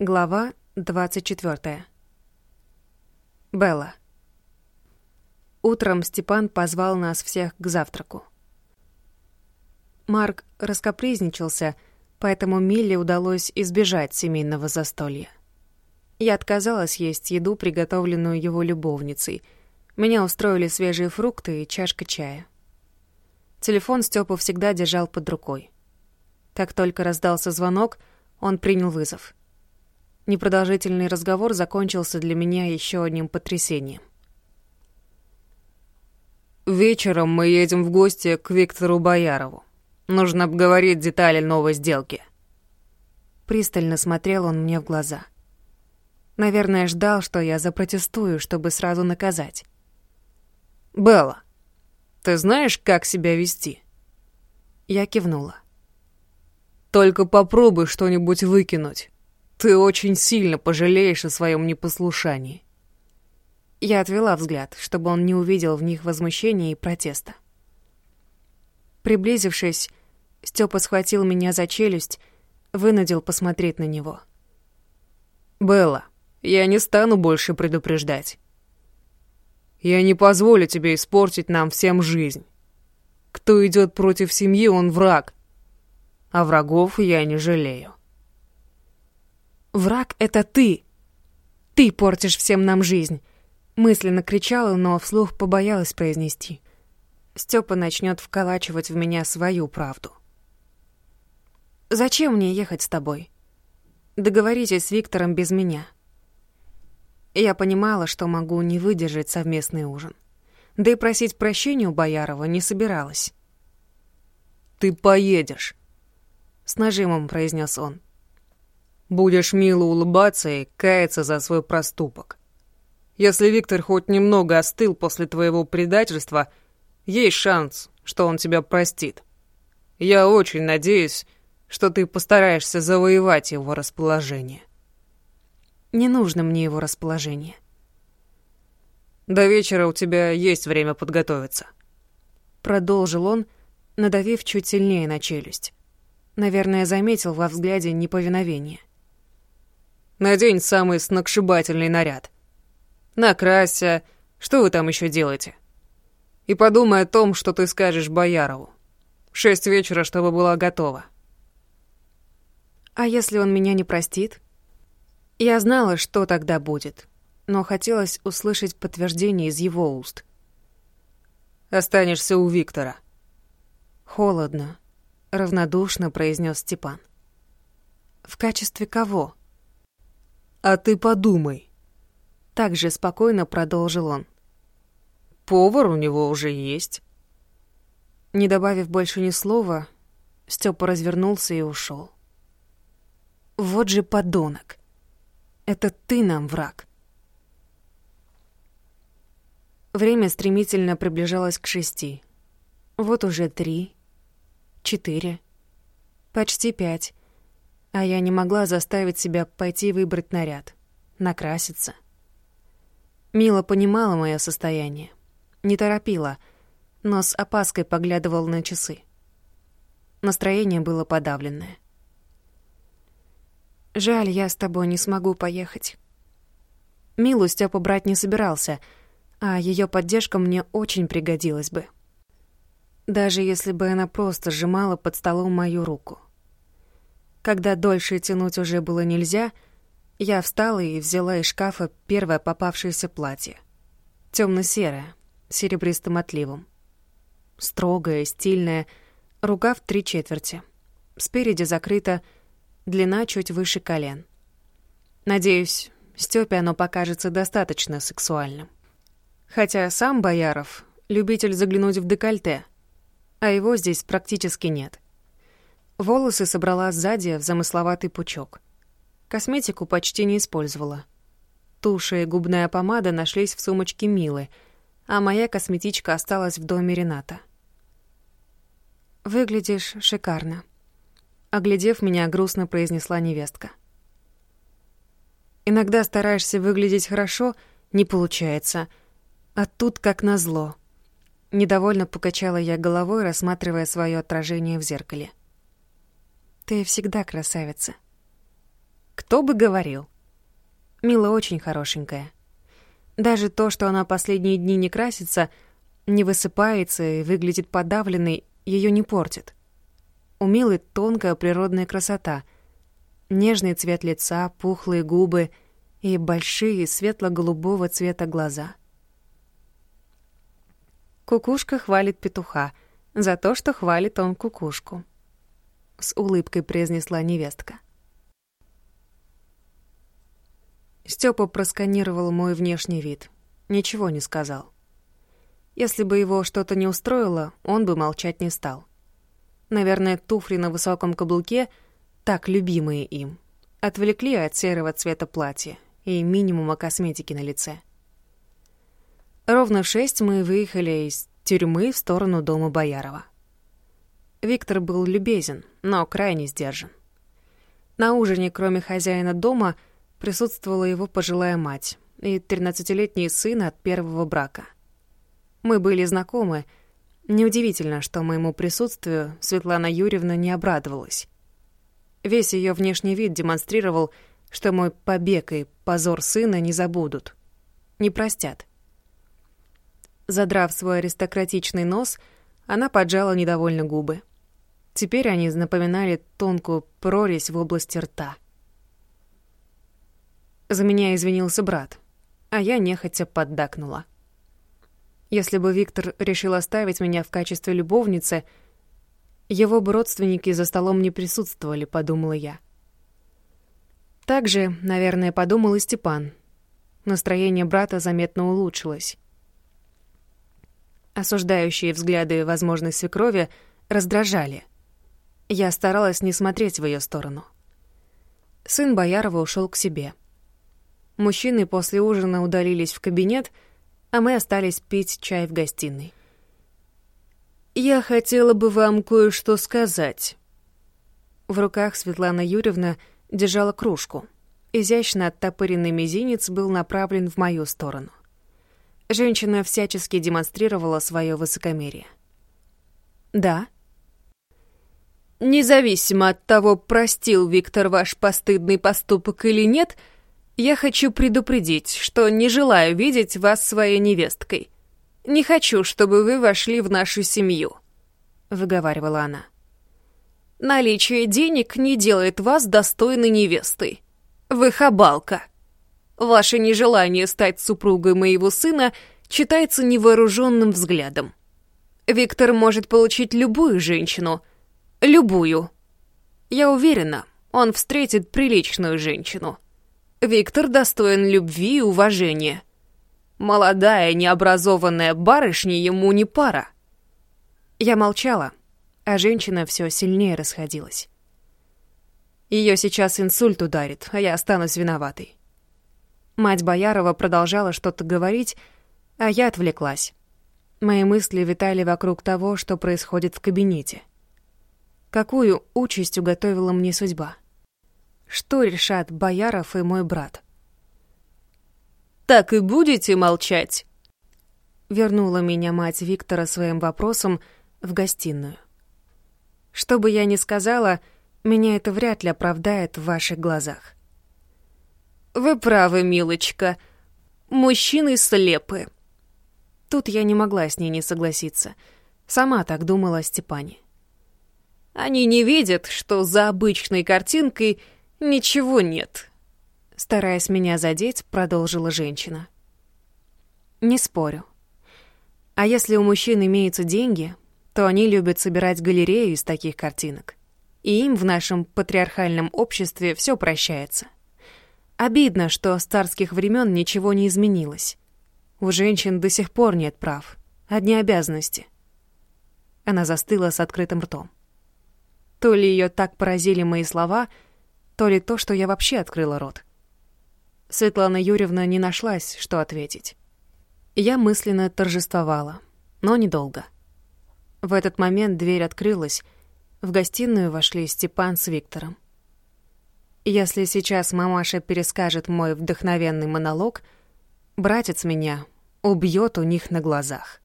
Глава 24. Белла. Утром Степан позвал нас всех к завтраку. Марк раскопризничался, поэтому Милле удалось избежать семейного застолья. Я отказалась есть еду, приготовленную его любовницей. Меня устроили свежие фрукты и чашка чая. Телефон Степа всегда держал под рукой. Как только раздался звонок, он принял вызов. Непродолжительный разговор закончился для меня еще одним потрясением. «Вечером мы едем в гости к Виктору Боярову. Нужно обговорить детали новой сделки». Пристально смотрел он мне в глаза. Наверное, ждал, что я запротестую, чтобы сразу наказать. «Белла, ты знаешь, как себя вести?» Я кивнула. «Только попробуй что-нибудь выкинуть. Ты очень сильно пожалеешь о своем непослушании». Я отвела взгляд, чтобы он не увидел в них возмущения и протеста. Приблизившись, Степа схватил меня за челюсть, вынудил посмотреть на него. «Белла, я не стану больше предупреждать. Я не позволю тебе испортить нам всем жизнь. Кто идет против семьи, он враг. А врагов я не жалею. «Враг — это ты! Ты портишь всем нам жизнь!» Мысленно кричала, но вслух побоялась произнести. Степа начнет вколачивать в меня свою правду. «Зачем мне ехать с тобой? Договоритесь с Виктором без меня». Я понимала, что могу не выдержать совместный ужин. Да и просить прощения у Боярова не собиралась. «Ты поедешь», — с нажимом произнес он. «Будешь мило улыбаться и каяться за свой проступок. Если Виктор хоть немного остыл после твоего предательства, есть шанс, что он тебя простит. Я очень надеюсь, что ты постараешься завоевать его расположение». Не нужно мне его расположение. До вечера у тебя есть время подготовиться. Продолжил он, надавив чуть сильнее на челюсть. Наверное, заметил во взгляде неповиновение. Надень самый сногсшибательный наряд. Накрася, что вы там еще делаете? И подумай о том, что ты скажешь Боярову. В шесть вечера, чтобы была готова. А если он меня не простит? Я знала, что тогда будет, но хотелось услышать подтверждение из его уст. «Останешься у Виктора». «Холодно», — равнодушно произнес Степан. «В качестве кого?» «А ты подумай», — так же спокойно продолжил он. «Повар у него уже есть». Не добавив больше ни слова, Степа развернулся и ушел. Вот же подонок. Это ты нам враг. Время стремительно приближалось к шести. Вот уже три, четыре, почти пять. А я не могла заставить себя пойти выбрать наряд, накраситься. Мила понимала мое состояние, не торопила, но с опаской поглядывал на часы. Настроение было подавленное. Жаль, я с тобой не смогу поехать. Милу Степа брать не собирался, а ее поддержка мне очень пригодилась бы. Даже если бы она просто сжимала под столом мою руку. Когда дольше тянуть уже было нельзя, я встала и взяла из шкафа первое попавшееся платье. темно серое с серебристым отливом. Строгое, стильное, рукав три четверти. Спереди закрыто длина чуть выше колен. Надеюсь, Стёпе оно покажется достаточно сексуальным. Хотя сам Бояров — любитель заглянуть в декольте, а его здесь практически нет. Волосы собрала сзади в замысловатый пучок. Косметику почти не использовала. Тушь и губная помада нашлись в сумочке Милы, а моя косметичка осталась в доме Рената. «Выглядишь шикарно», Оглядев меня, грустно произнесла невестка. Иногда стараешься выглядеть хорошо, не получается. А тут как назло. Недовольно покачала я головой, рассматривая свое отражение в зеркале. Ты всегда красавица. Кто бы говорил. Мила очень хорошенькая. Даже то, что она последние дни не красится, не высыпается и выглядит подавленной, ее не портит. У Милы тонкая природная красота, нежный цвет лица, пухлые губы и большие светло-голубого цвета глаза. Кукушка хвалит петуха за то, что хвалит он кукушку. С улыбкой произнесла невестка. Степа просканировал мой внешний вид. Ничего не сказал. Если бы его что-то не устроило, он бы молчать не стал. Наверное, туфли на высоком каблуке, так любимые им, отвлекли от серого цвета платья и минимума косметики на лице. Ровно в шесть мы выехали из тюрьмы в сторону дома Боярова. Виктор был любезен, но крайне сдержан. На ужине, кроме хозяина дома, — присутствовала его пожилая мать и тринадцатилетний сын от первого брака. Мы были знакомы. Неудивительно, что моему присутствию Светлана Юрьевна не обрадовалась. Весь ее внешний вид демонстрировал, что мой побег и позор сына не забудут, не простят. Задрав свой аристократичный нос, она поджала недовольно губы. Теперь они напоминали тонкую прорезь в области рта. За меня извинился брат, а я нехотя поддакнула. Если бы Виктор решил оставить меня в качестве любовницы, его бы родственники за столом не присутствовали, подумала я. Также, наверное, подумал и Степан. Настроение брата заметно улучшилось. Осуждающие взгляды возможной свекрови раздражали. Я старалась не смотреть в ее сторону. Сын Боярова ушел к себе — Мужчины после ужина удалились в кабинет, а мы остались пить чай в гостиной. «Я хотела бы вам кое-что сказать». В руках Светлана Юрьевна держала кружку. Изящно оттопыренный мизинец был направлен в мою сторону. Женщина всячески демонстрировала свое высокомерие. «Да?» «Независимо от того, простил Виктор ваш постыдный поступок или нет», — я хочу предупредить, что не желаю видеть вас своей невесткой. Не хочу, чтобы вы вошли в нашу семью», — выговаривала она. «Наличие денег не делает вас достойной невестой. Вы хабалка. Ваше нежелание стать супругой моего сына читается невооруженным взглядом. Виктор может получить любую женщину. Любую. Я уверена, он встретит приличную женщину». Виктор достоин любви и уважения. Молодая, необразованная барышня ему не пара. Я молчала, а женщина все сильнее расходилась. Ее сейчас инсульт ударит, а я останусь виноватой. Мать Боярова продолжала что-то говорить, а я отвлеклась. Мои мысли витали вокруг того, что происходит в кабинете. Какую участь уготовила мне судьба? Что решат Бояров и мой брат? «Так и будете молчать?» Вернула меня мать Виктора своим вопросом в гостиную. Что бы я ни сказала, меня это вряд ли оправдает в ваших глазах. «Вы правы, милочка. Мужчины слепы». Тут я не могла с ней не согласиться. Сама так думала о Степане. Они не видят, что за обычной картинкой — «Ничего нет», — стараясь меня задеть, продолжила женщина. «Не спорю. А если у мужчин имеются деньги, то они любят собирать галерею из таких картинок. И им в нашем патриархальном обществе все прощается. Обидно, что с царских времен ничего не изменилось. У женщин до сих пор нет прав, одни обязанности». Она застыла с открытым ртом. То ли ее так поразили мои слова — то ли то, что я вообще открыла рот. Светлана Юрьевна не нашлась, что ответить. Я мысленно торжествовала, но недолго. В этот момент дверь открылась, в гостиную вошли Степан с Виктором. Если сейчас мамаша перескажет мой вдохновенный монолог, братец меня убьет у них на глазах.